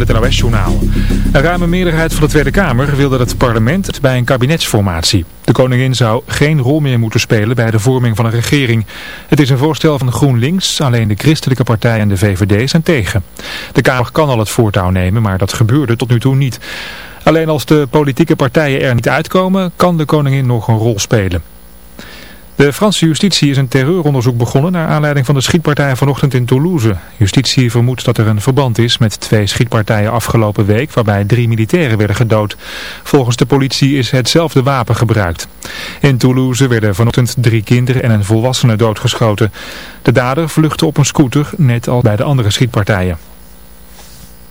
het NOS-journaal. Een ruime meerderheid van de Tweede Kamer wil dat het parlement bij een kabinetsformatie. De koningin zou geen rol meer moeten spelen bij de vorming van een regering. Het is een voorstel van GroenLinks, alleen de christelijke partij en de VVD zijn tegen. De Kamer kan al het voortouw nemen, maar dat gebeurde tot nu toe niet. Alleen als de politieke partijen er niet uitkomen, kan de koningin nog een rol spelen. De Franse justitie is een terreuronderzoek begonnen naar aanleiding van de schietpartij vanochtend in Toulouse. Justitie vermoedt dat er een verband is met twee schietpartijen afgelopen week waarbij drie militairen werden gedood. Volgens de politie is hetzelfde wapen gebruikt. In Toulouse werden vanochtend drie kinderen en een volwassene doodgeschoten. De dader vluchtte op een scooter, net als bij de andere schietpartijen.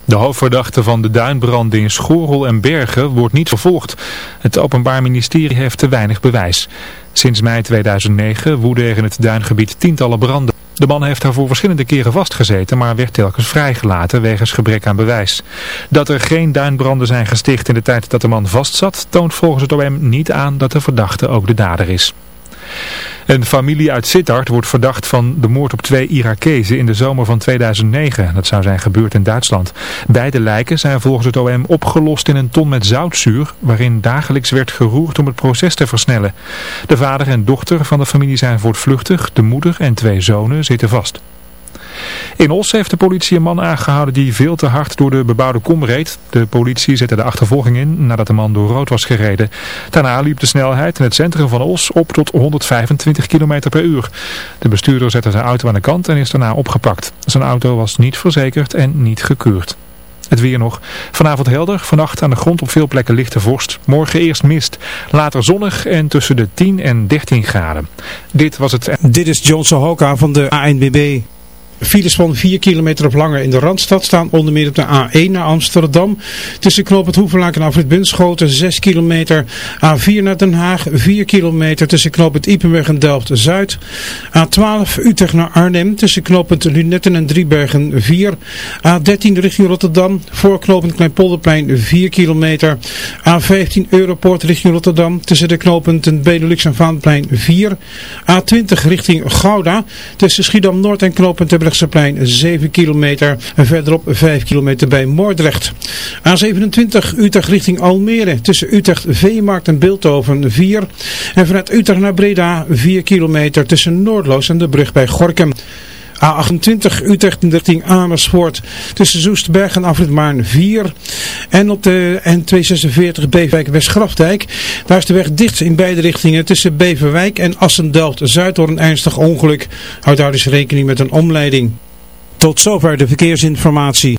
De hoofdverdachte van de duinbranden in Schorel en Bergen wordt niet vervolgd. Het Openbaar Ministerie heeft te weinig bewijs. Sinds mei 2009 woeden er in het duingebied tientallen branden. De man heeft daarvoor verschillende keren vastgezeten, maar werd telkens vrijgelaten wegens gebrek aan bewijs. Dat er geen duinbranden zijn gesticht in de tijd dat de man vastzat, toont volgens het OM niet aan dat de verdachte ook de dader is. Een familie uit Sittard wordt verdacht van de moord op twee Irakezen in de zomer van 2009. Dat zou zijn gebeurd in Duitsland. Beide lijken zijn volgens het OM opgelost in een ton met zoutzuur, waarin dagelijks werd geroerd om het proces te versnellen. De vader en dochter van de familie zijn voortvluchtig, de moeder en twee zonen zitten vast. In Os heeft de politie een man aangehouden die veel te hard door de bebouwde kom reed. De politie zette de achtervolging in nadat de man door rood was gereden. Daarna liep de snelheid in het centrum van Os op tot 125 km per uur. De bestuurder zette zijn auto aan de kant en is daarna opgepakt. Zijn auto was niet verzekerd en niet gekeurd. Het weer nog. Vanavond helder, vannacht aan de grond op veel plekken lichte vorst. Morgen eerst mist, later zonnig en tussen de 10 en 13 graden. Dit was het... Dit is John Sohoka van de ANBB. Files van 4 kilometer of langer in de Randstad staan onder meer op de A1 naar Amsterdam. Tussen knoop het en Afrit Bunschoten 6 kilometer. A4 naar Den Haag 4 kilometer tussen knoop het en Delft-Zuid. A12 Utrecht naar Arnhem tussen knoop het Lunetten en Driebergen 4. A13 richting Rotterdam voor knooppunt Kleinpolderplein 4 kilometer. A15 Europoort richting Rotterdam tussen de knooppunten Benelux en Vaanplein 4. A20 richting Gouda tussen Schiedam Noord en knooppunt plein 7 kilometer en verderop 5 kilometer bij Moordrecht. A27 Utrecht richting Almere tussen Utrecht Veemarkt en Beeldhoven 4 en vanuit Utrecht naar Breda 4 kilometer tussen Noordloos en de brug bij Gorkum. A28 Utrecht richting Amersfoort tussen Zoesterberg en Afrit 4. En op de N246 Beverwijk Westgrafdijk. Daar is de weg dicht in beide richtingen tussen Beverwijk en Assendelft-Zuid door een ernstig ongeluk. Houd daar dus rekening met een omleiding. Tot zover de verkeersinformatie.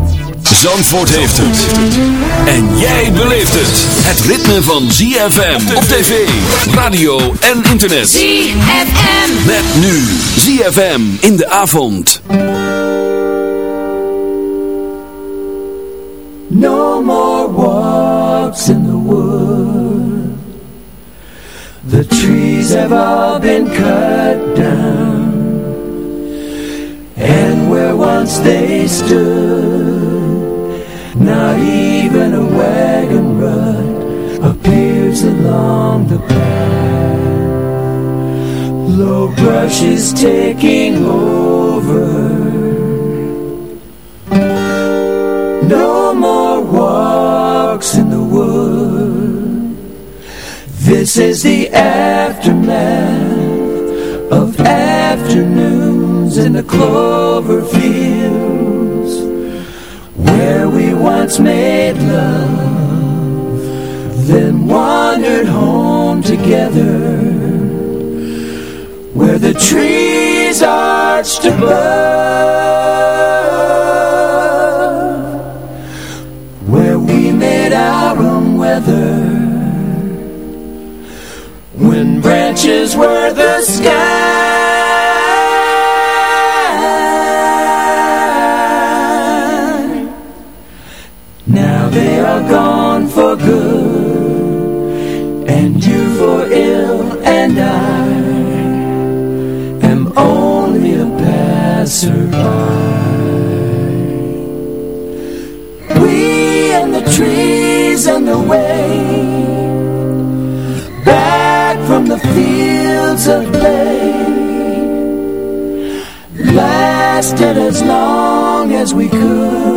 Zandvoort heeft het. En jij beleeft het. Het ritme van ZFM op tv, radio en internet. ZFM. Met nu ZFM in de avond. No more walks in the wood. The trees have all been cut down. And where once they stood, not even a wagon rut appears along the path. Low brush is taking over. No more walks in the wood. This is the aftermath of afternoons in the clover fields. Birds made love, then wandered home together, where the trees arched above, where we made our own weather, when branches were the sky. For ill, and I am only a passerby. We and the trees and the way, back from the fields of play, lasted as long as we could.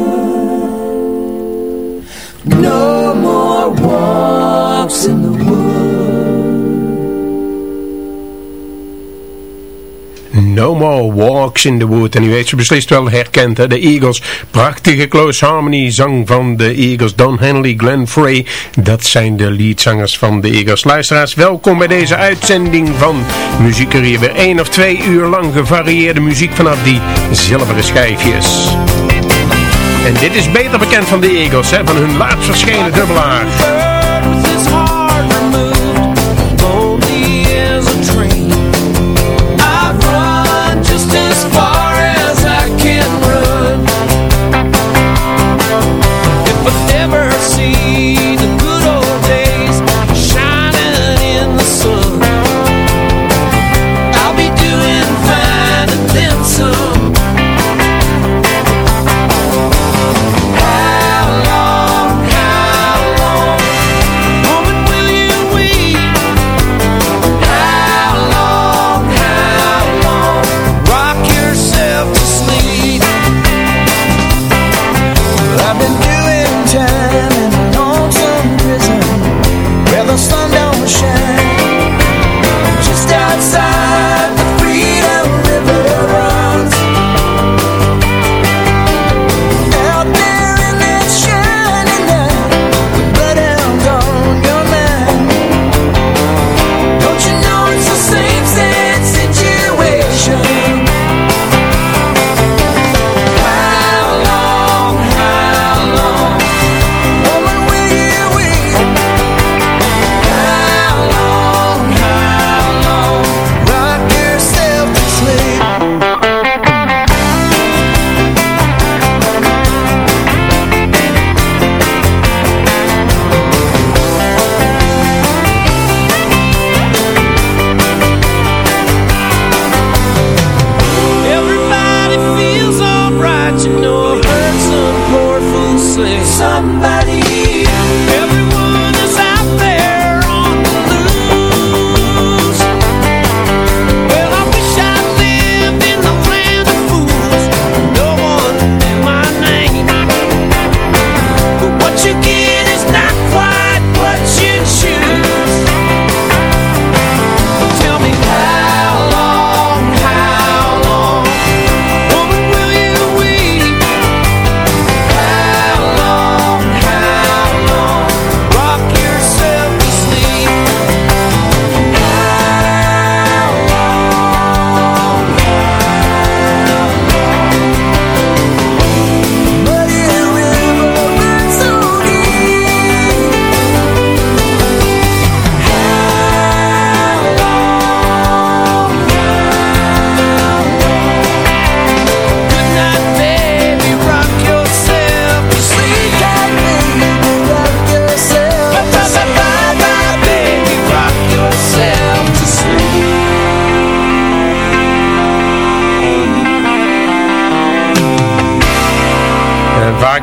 No more walks in the No More Walks in the Wood. En u heeft ze beslist wel herkend, de Eagles. Prachtige close harmony zang van de Eagles. Don Henley, Glenn Frey, dat zijn de leadzangers van de Eagles. Luisteraars, welkom bij deze uitzending van Muziekcarrière. Weer één of twee uur lang gevarieerde muziek vanaf die zilveren schijfjes. En dit is beter bekend van de Eagles, hè? van hun laatst verschenen dubbelaar.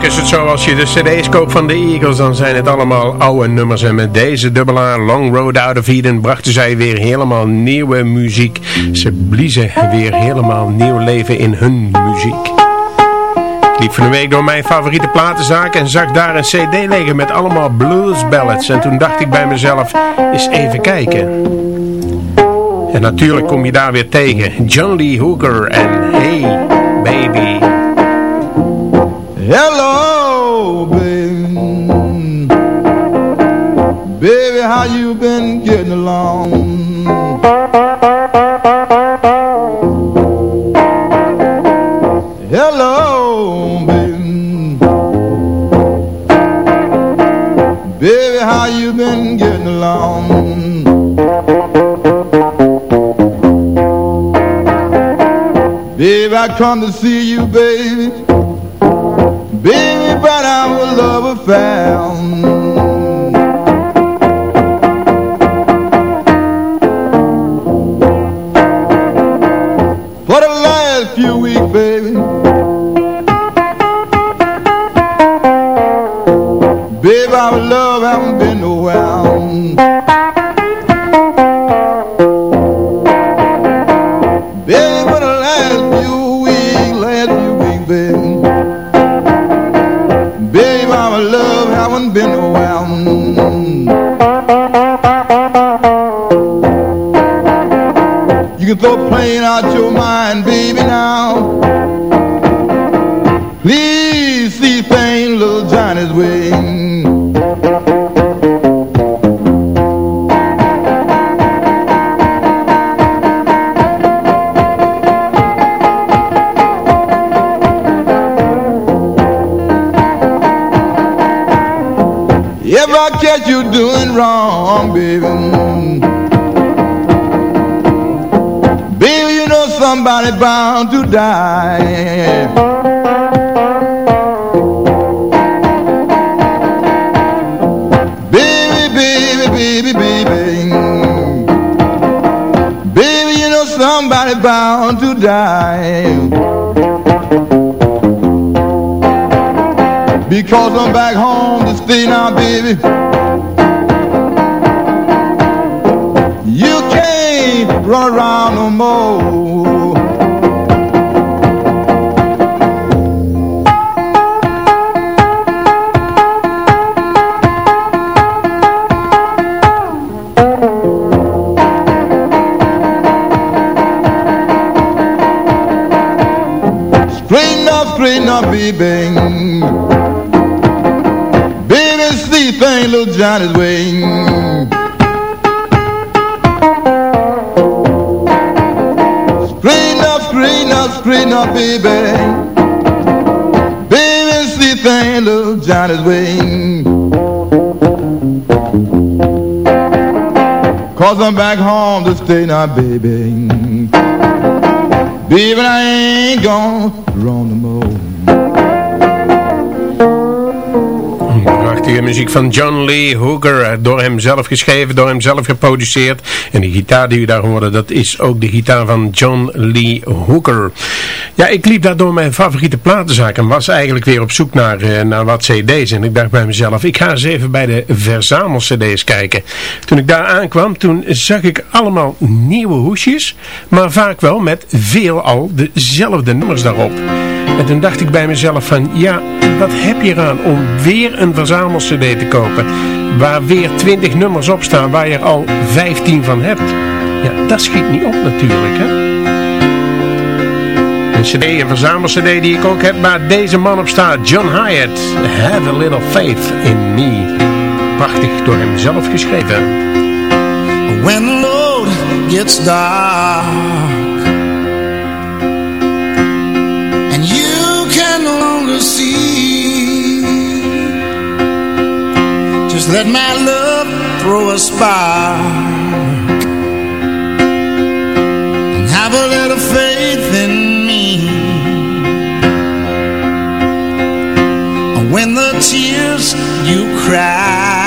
Is het zo, als je de cd's koopt van de Eagles, dan zijn het allemaal oude nummers. En met deze dubbelaar, Long Road Out of Eden, brachten zij weer helemaal nieuwe muziek. Ze bliezen weer helemaal nieuw leven in hun muziek. Ik liep van de week door mijn favoriete platenzaak en zag daar een cd liggen met allemaal blues ballads. En toen dacht ik bij mezelf, eens even kijken. En natuurlijk kom je daar weer tegen John Lee Hooker en how you been getting along? Hello, baby. Baby, how you been getting along? Baby, I come to see you, baby. Baby, but our love affair. The last few weeks, baby. Baby, our love haven't been can throw playing out your mind, baby, now. Please see things little Johnny's way. If I catch you doing wrong, baby. Somebody bound to die. Baby, baby, baby, baby. Baby, you know somebody bound to die. Because I'm back home to stay now, baby. You can't run around no more. Straighten baby. Baby, sleep ain't little Johnny's way. Straighten up, straighten up, straighten up, baby. Baby, sleep ain't little Johnny's way. Cause I'm back home to stay now, baby. Baby, I ain't gonna Geronimo. Muziek van John Lee Hooker. Door hem zelf geschreven, door hem zelf geproduceerd. En de gitaar die u daar hoorde, dat is ook de gitaar van John Lee Hooker. Ja, ik liep daar door mijn favoriete platenzaak en was eigenlijk weer op zoek naar, eh, naar wat cd's. En ik dacht bij mezelf, ik ga eens even bij de verzamel cd's kijken. Toen ik daar aankwam, toen zag ik allemaal nieuwe hoesjes. Maar vaak wel met veelal dezelfde nummers daarop. En toen dacht ik bij mezelf van, ja, wat heb je eraan om weer een verzamel cd te kopen. Waar weer 20 nummers op staan, waar je er al 15 van hebt. Ja, dat schiet niet op natuurlijk, hè. Een cd, een verzamel cd die ik ook heb, waar deze man op staat. John Hyatt, Have a Little Faith in Me. Prachtig door hem zelf geschreven. When the road gets dark let my love throw a spark And have a little faith in me And When the tears you cry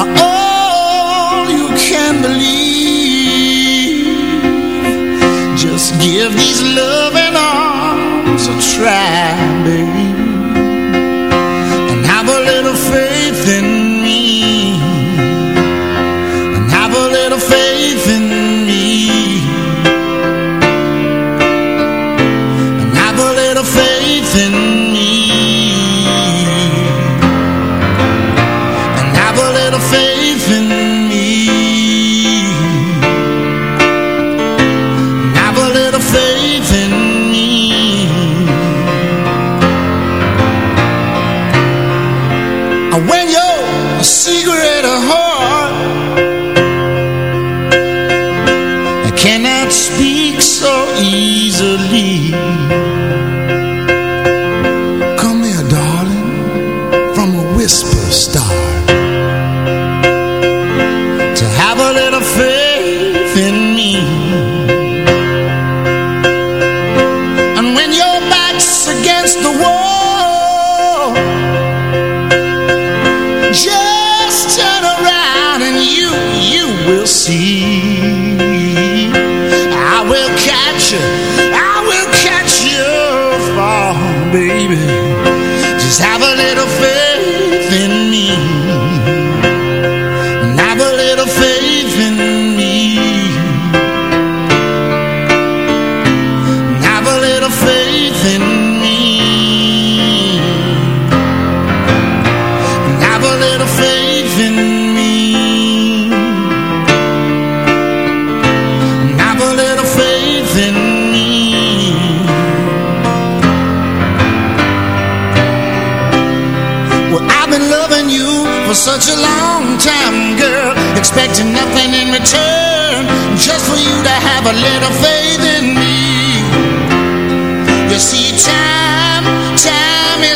are all you can believe. Just give these loving arms a try, baby,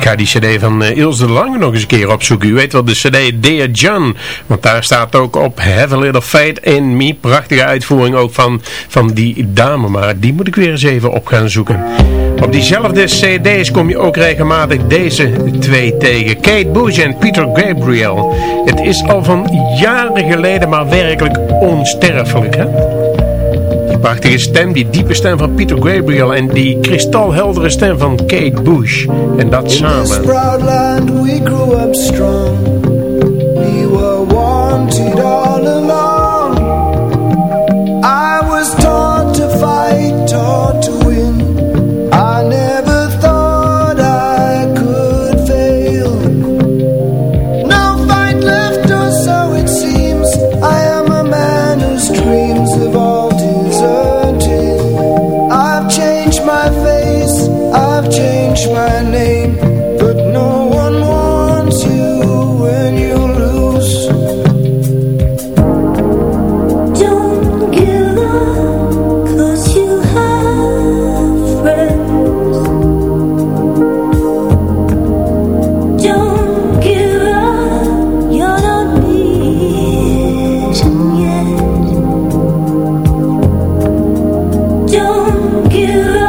Ik ga die cd van uh, Ilse de Lange nog eens een keer opzoeken. U weet wel, de cd Dear John. Want daar staat ook op Have a Little Faith in Me. Prachtige uitvoering ook van, van die dame. Maar die moet ik weer eens even op gaan zoeken. Op diezelfde cd's kom je ook regelmatig deze twee tegen. Kate Bush en Peter Gabriel. Het is al van jaren geleden, maar werkelijk onsterfelijk, hè? Prachtige stem, die diepe stem van Peter Gabriel en die kristalheldere stem van Kate Bush. En dat In this samen. proud land we grew up strong. We were you.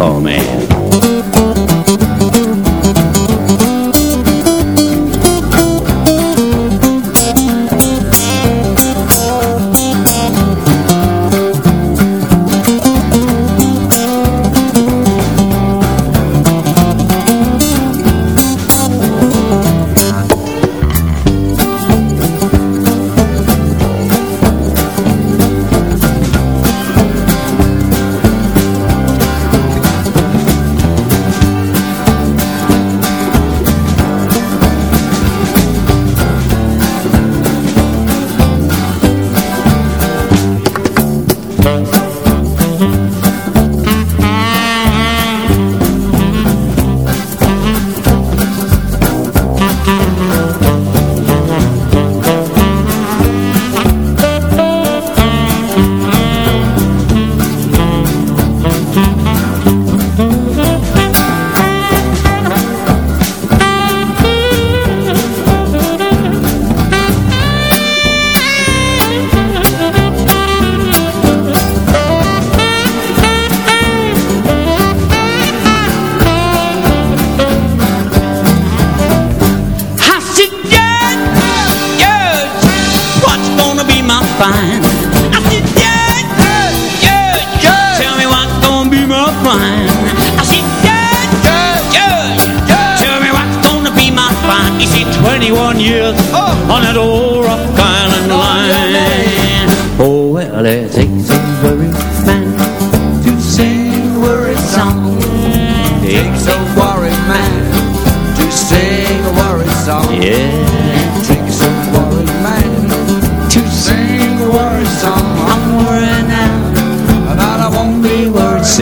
Oh man.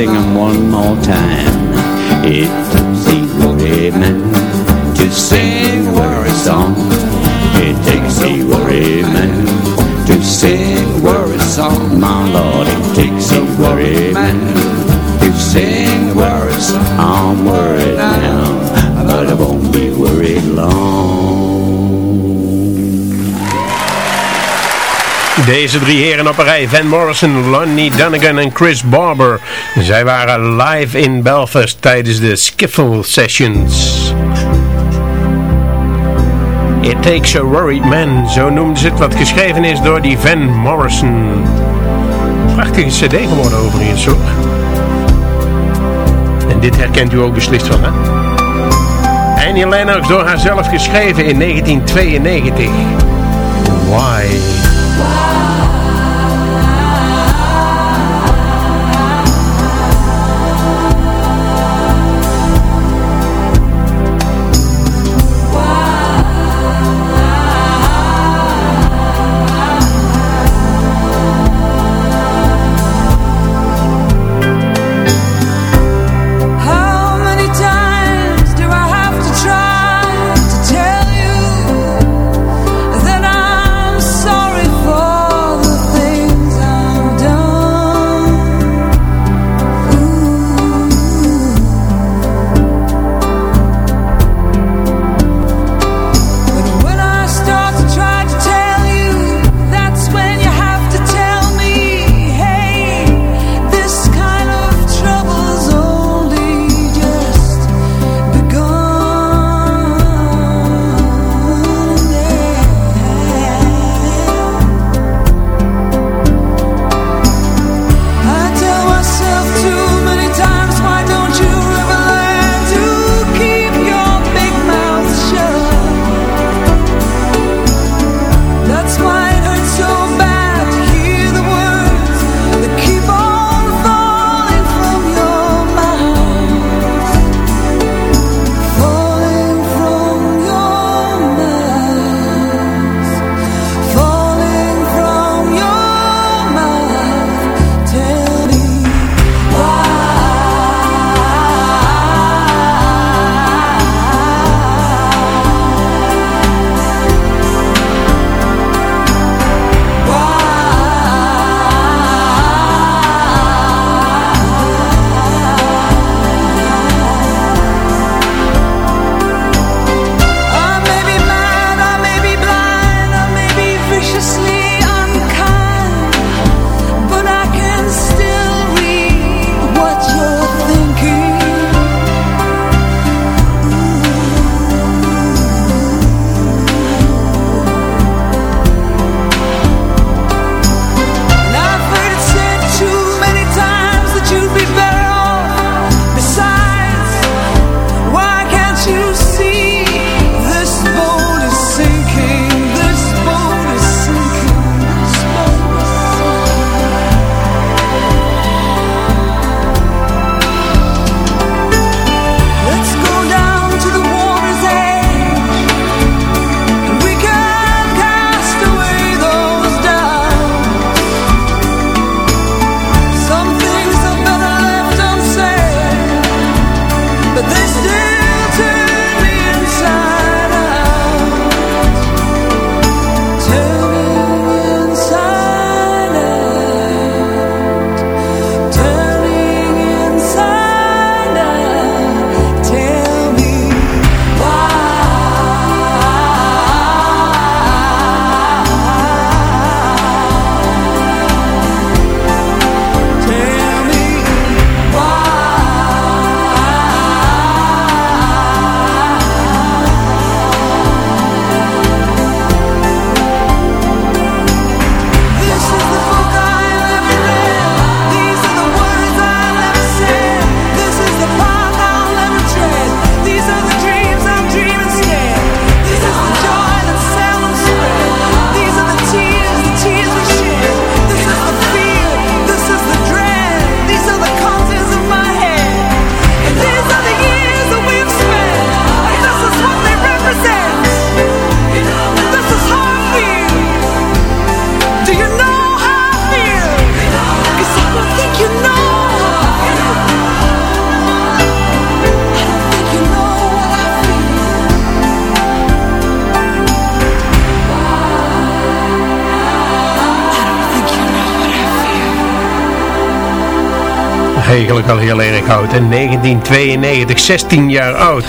sing them one more time. It takes a worry man to sing a worry song. It takes a worry man to sing a worry song, my lord. It takes a worry man Deze drie heren op een rij, Van Morrison, Lonnie Dunnigan en Chris Barber. Zij waren live in Belfast tijdens de Skiffle Sessions. It Takes a Worried Man, zo noemden ze het, wat geschreven is door die Van Morrison. Prachtige cd geworden overigens hoor. En dit herkent u ook beslist van hè? Annie Lennox door haarzelf geschreven in 1992. Why? far heel erg oud. En 1992, 16 jaar oud.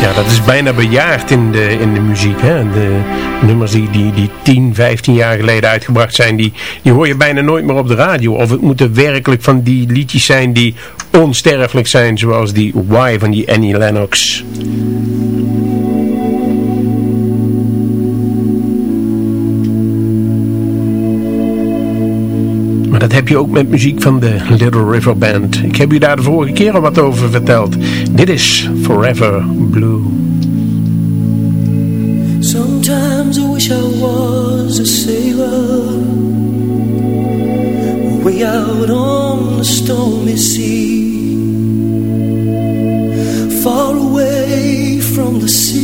Ja, dat is bijna bejaard in de, in de muziek. Hè? De nummers die, die, die 10, 15 jaar geleden uitgebracht zijn, die, die hoor je bijna nooit meer op de radio. Of het moeten werkelijk van die liedjes zijn die onsterfelijk zijn, zoals die Why van die Annie Lennox. Dat heb je ook met muziek van de Little River Band. Ik heb u daar de vorige keer al wat over verteld. Dit is Forever Blue. Sometimes I wish I was a sailor Way out on the stormy sea Far away from the city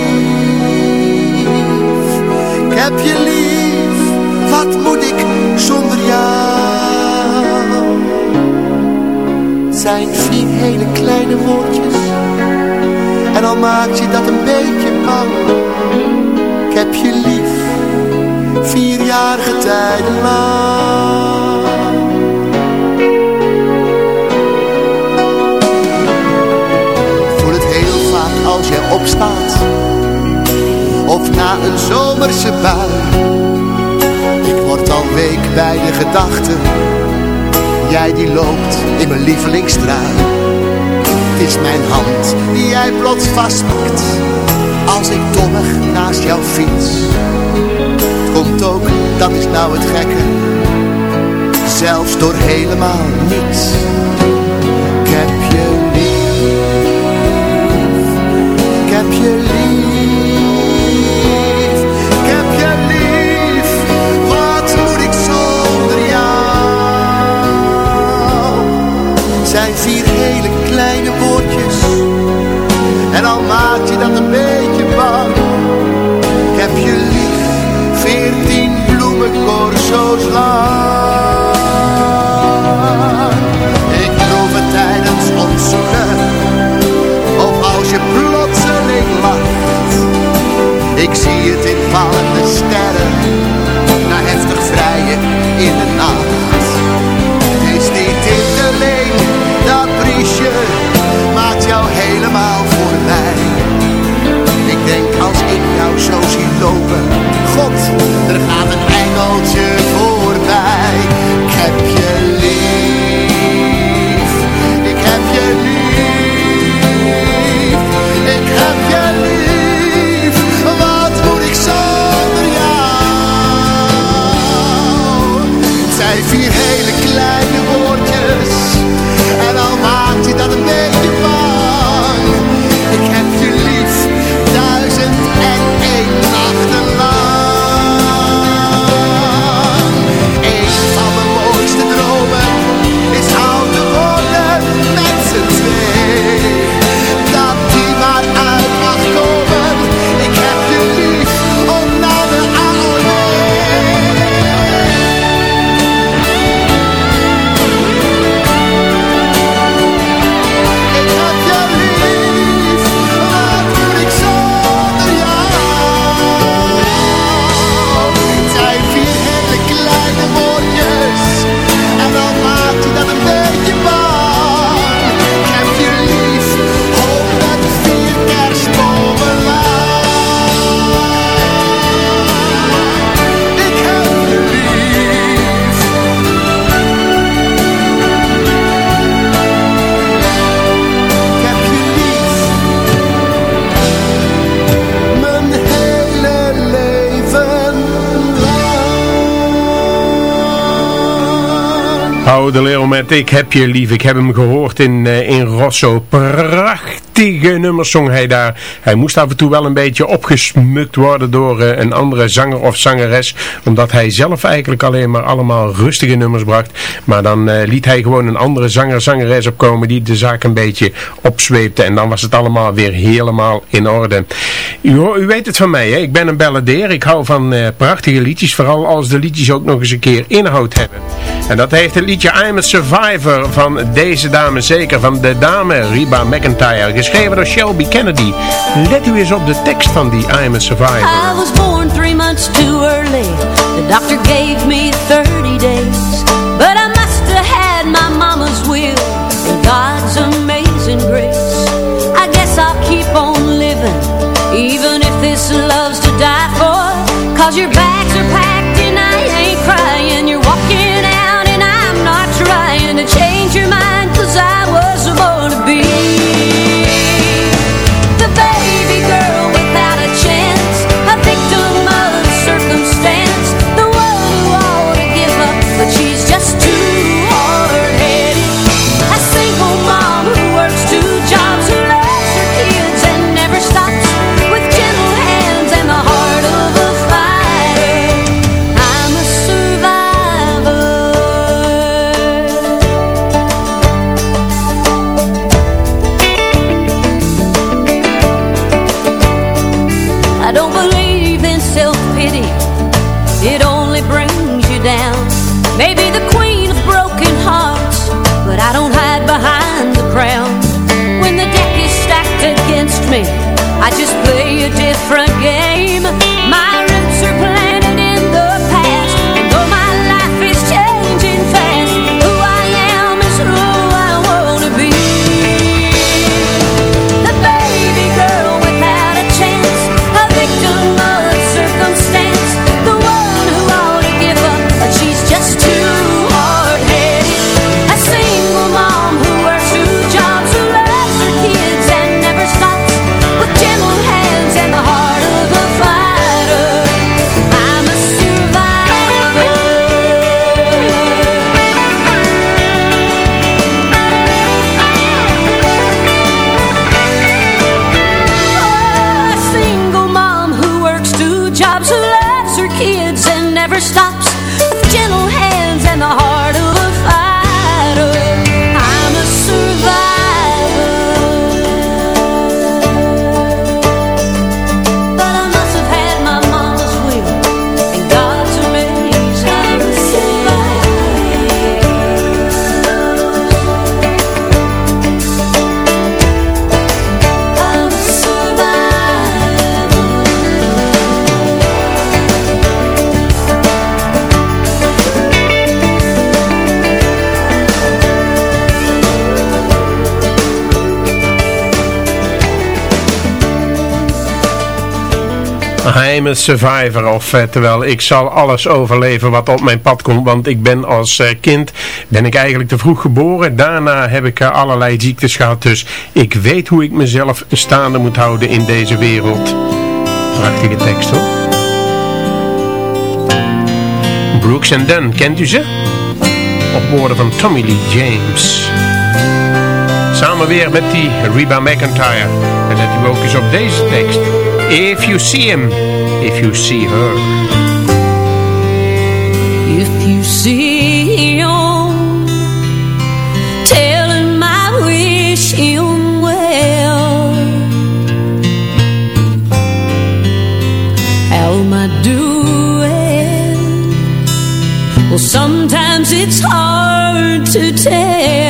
heb je lief? Wat moet ik zonder jou? Zijn vier hele kleine woordjes. En al maakt je dat een beetje bang. Ik heb je lief. Vier jaar getijden lang Voel het heel vaak als jij opstaat Na een zomerse bui. Ik word al week bij de gedachte Jij die loopt in mijn lievelingstrui Het is mijn hand die jij plots vastpakt Als ik dommig naast jou fiets. Het komt ook, dat is nou het gekke Zelfs door helemaal niets bloemencorso's lang Ik proef tijdens ons zoenen Of als je plotseling lacht. Ik zie het in Hou de leeuw met Ik heb je lief. Ik heb hem gehoord in, eh, in Rosso. Prachtige nummers zong hij daar. Hij moest af en toe wel een beetje opgesmukt worden door eh, een andere zanger of zangeres. Omdat hij zelf eigenlijk alleen maar allemaal rustige nummers bracht. Maar dan eh, liet hij gewoon een andere zanger, zangeres opkomen die de zaak een beetje opzweepte. En dan was het allemaal weer helemaal in orde. U, u weet het van mij, hè? ik ben een balladeer. Ik hou van eh, prachtige liedjes. Vooral als de liedjes ook nog eens een keer inhoud hebben. En dat heeft het liedje I'm a Survivor van deze dame zeker. Van de dame Reba McIntyre. Geschreven geschreven door Shelby Kennedy. Let u eens op de tekst van die I'm a Survivor. I was born three months too early. The doctor gave me 30 days. But I must have had my mama's will and God's amazing grace. I guess I'll keep on living, even if this love's to die for. Cause your bags are packed and I ain't crying. You're walking out and I'm not trying to change your mind. Cause I I'm a survivor, of eh, terwijl ik zal alles overleven wat op mijn pad komt, want ik ben als eh, kind, ben ik eigenlijk te vroeg geboren. Daarna heb ik eh, allerlei ziektes gehad, dus ik weet hoe ik mezelf staande moet houden in deze wereld. Prachtige tekst hoor. Brooks and Dunn, kent u ze? Op woorden van Tommy Lee James. Samen weer met die Reba McIntyre. En let u ook eens op deze tekst. If you see him, if you see her. If you see him, tell him I wish him well. How am I doing? Well, sometimes it's hard to tell.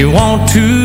You want to,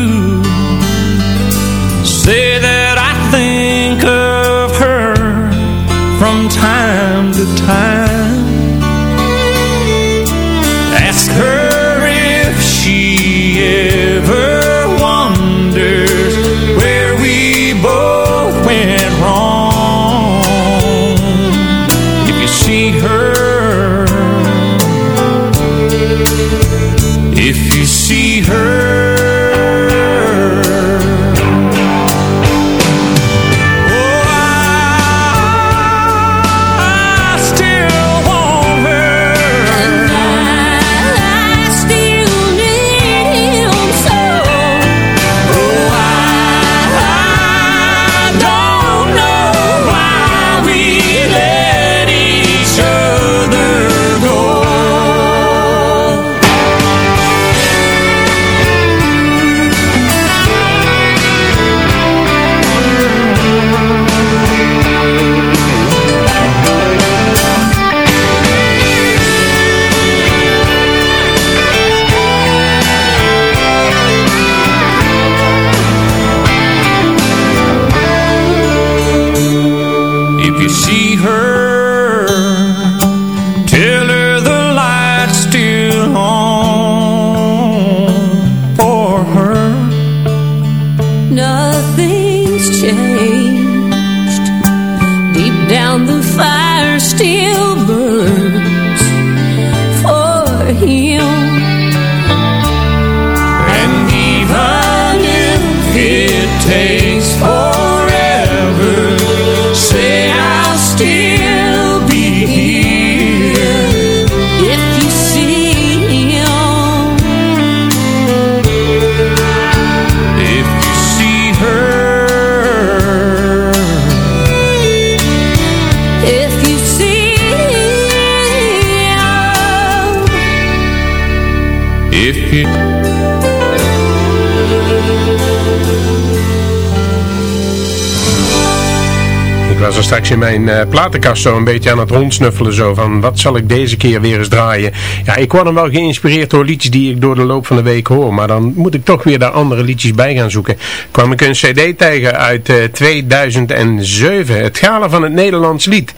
mijn eh, platenkast zo een beetje aan het rondsnuffelen zo van wat zal ik deze keer weer eens draaien. Ja, ik word dan wel geïnspireerd door liedjes die ik door de loop van de week hoor, maar dan moet ik toch weer daar andere liedjes bij gaan zoeken. Kwam ik een cd tegen uit eh, 2007, het gala van het Nederlands lied.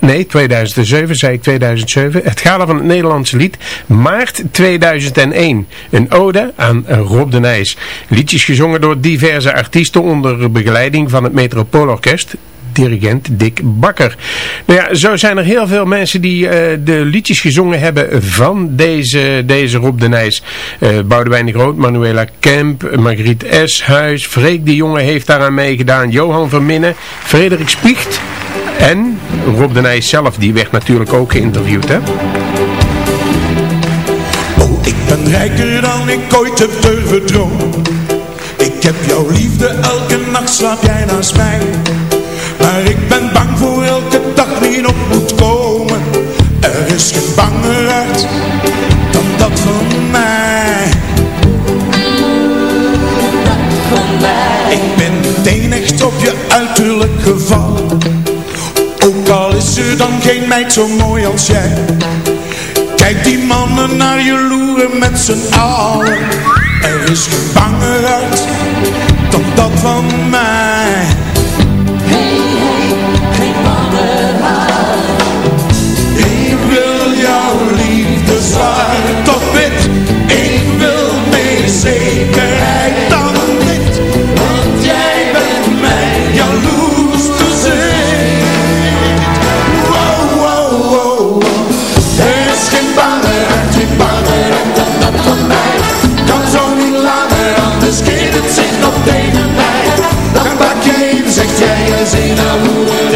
Nee, 2007 zei ik 2007, het gala van het Nederlandse lied, maart 2001. Een ode aan Rob de Nijs. Liedjes gezongen door diverse artiesten onder begeleiding van het Metropoolorkest dirigent Dick Bakker. Nou ja, zo zijn er heel veel mensen die eh, de liedjes gezongen hebben van deze, deze Rob de Nijs. Uh, Boudewijn de Groot, Manuela Kemp, Margriet Eshuis, Freek de Jonge heeft daaraan meegedaan, Johan Verminnen, Frederik Spiecht en Rob de Nijs zelf, die werd natuurlijk ook geïnterviewd hè. Oh, ik ben rijker dan ik ooit heb durven dromen. Ik heb jouw liefde, elke nacht slaap jij naast mij. Maar ik ben bang voor elke dag die nog moet komen. Er is geen banger uit dan dat van mij. Ik ben meteen echt op je uiterlijk gevallen. Ook al is er dan geen meid zo mooi als jij. Kijk die mannen naar je loeren met z'n allen. Er is geen banger uit dan dat van mij.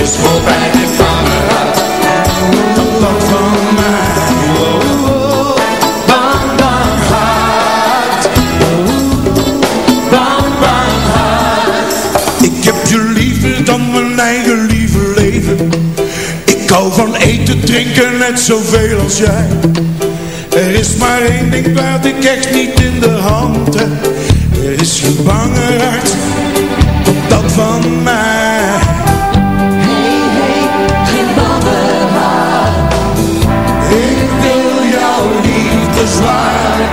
Is voorbij. Geen bangerheid dan dat van mij. Bang, bang hart. Bang, bang hart. Ik heb je liever dan mijn eigen lieve leven. Ik hou van eten, drinken net zoveel als jij. Er is maar één ding wat ik echt niet in de hand heb. Er is geen banger hart dat van mij.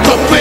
Zwaar tot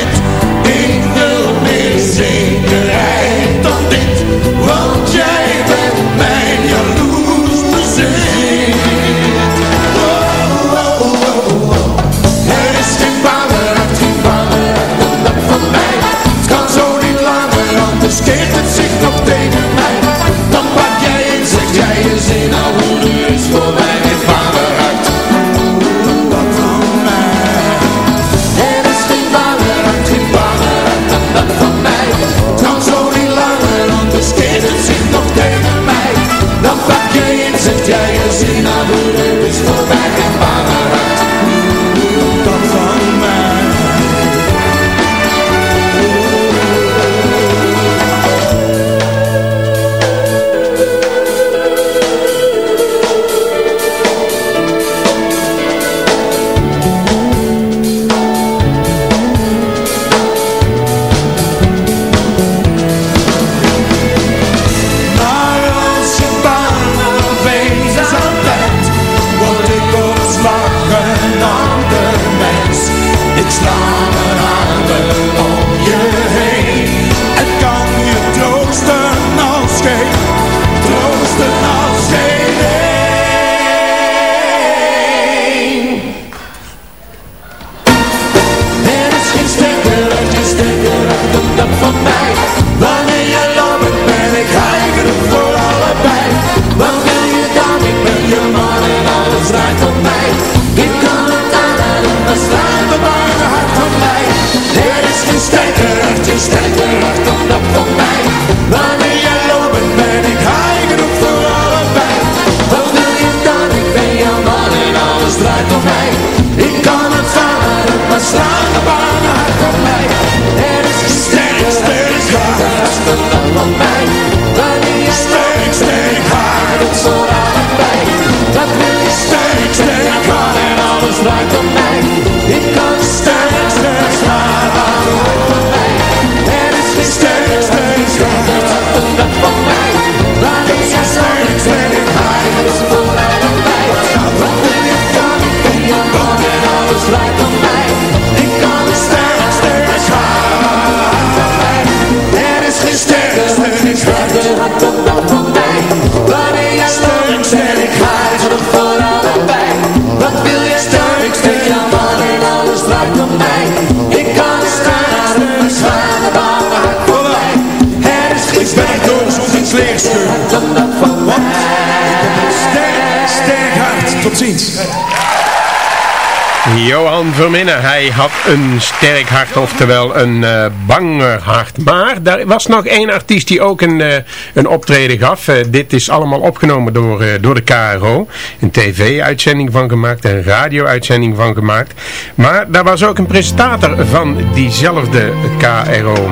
Johan Verminnen, hij had een sterk hart, oftewel een eh, banger hart. Maar er was nog één artiest die ook een, eh, een optreden gaf. Eh, dit is allemaal opgenomen door, door de KRO. Een tv-uitzending van gemaakt, een radio-uitzending van gemaakt. Maar daar was ook een presentator van diezelfde KRO.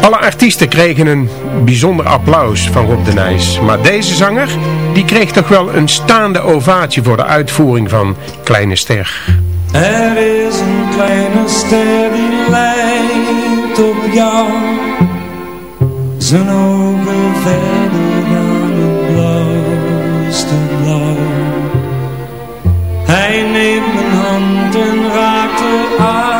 Alle artiesten kregen een bijzonder applaus van Rob de Nijs. Maar deze zanger, die kreeg toch wel een staande ovatie voor de uitvoering van Kleine Ster. Er is een kleine ster die lijkt op jou Zijn ogen verder dan het blauwste blauw Hij neemt mijn hand en raakt de aarde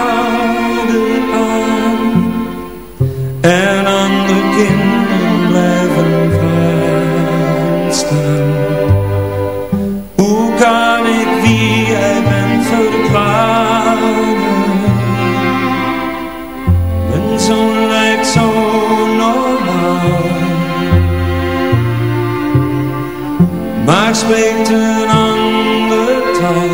Maar spreekt een andere taal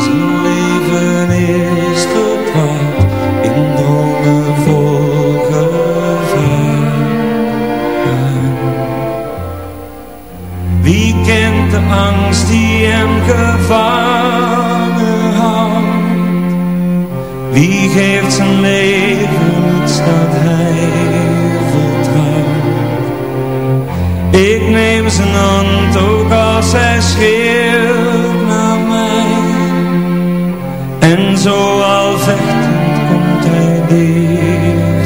Zijn leven is verdwaald In dromen vol Wie kent de angst die hem gevangen houdt? Wie geeft zijn leven iets dat hij vertrouwt? Ik neem zijn hand als hij scheert naar mij. En zo al vechtend komt hij dichterbij.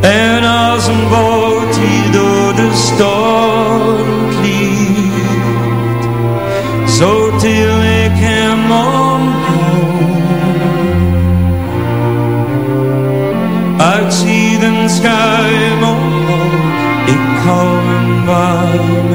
En als een boot die door de storm vliegt, zo til ik hem omhoog. Uit zieden schuim hem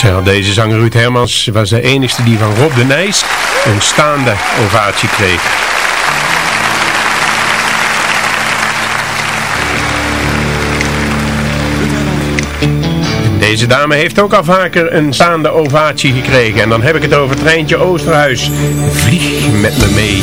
Terwijl deze zanger Ruud Hermans was de enige die van Rob de Nijs een staande ovatie kreeg. Deze dame heeft ook al vaker een staande ovatie gekregen. En dan heb ik het over Treintje Oosterhuis. Vlieg met me mee.